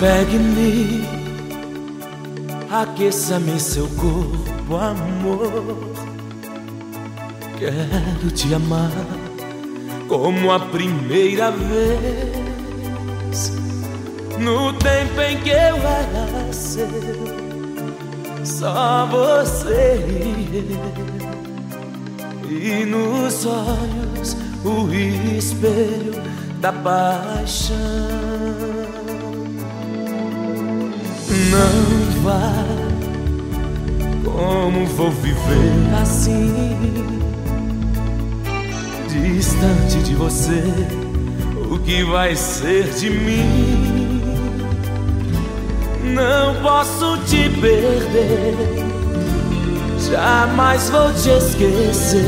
Pegue-me, aqueça-me seu corpo, amor. Quero te amar como a primeira vez. No tempo em que eu era seu, só você e. E nos olhos o espelho da paixão. Não vá, como vou viver assim? Distante de você, o que vai ser de mim? Não posso te perder, jamais vou te esquecer.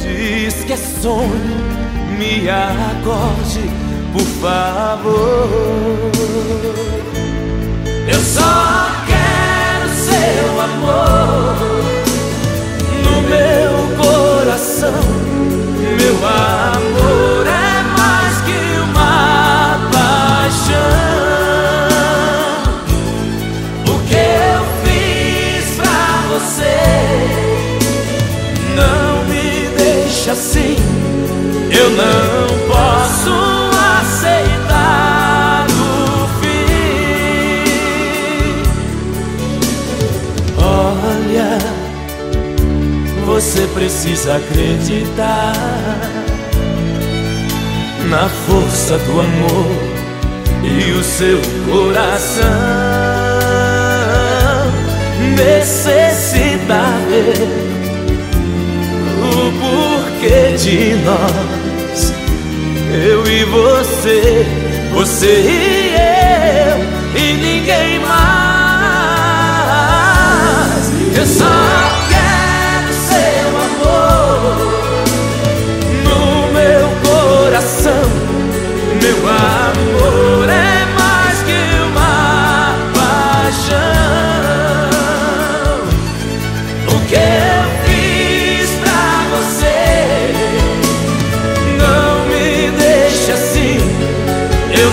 Diz que é sonho, me acorde, por favor. Eu só quero seu amor no meu coração. Meu amor é mais que uma paixão. O que eu fiz pra você não me deixa assim. Eu não posso. Você precisa acreditar na força do amor e o seu coração necessita ver o porquê de nós, eu e você, você e eu e ninguém mais. Eu só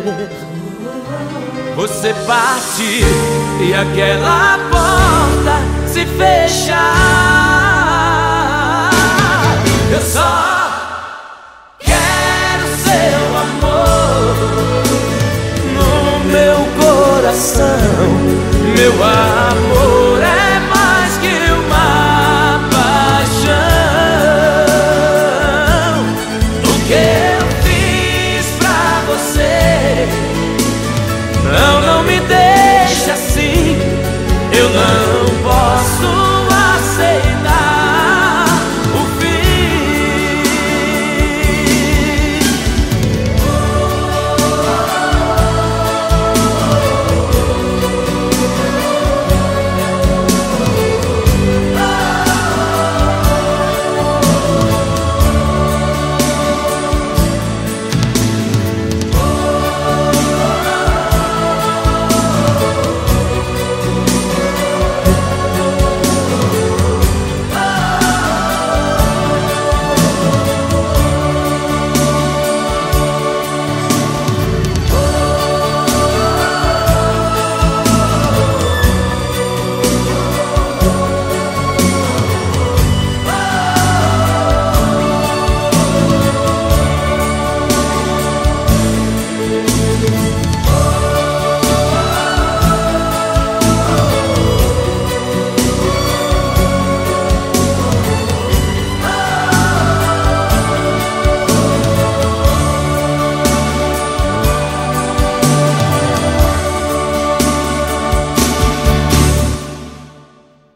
ver você partir e aquela porta se fechar. Eu só quero seu amor no meu coração, meu amor.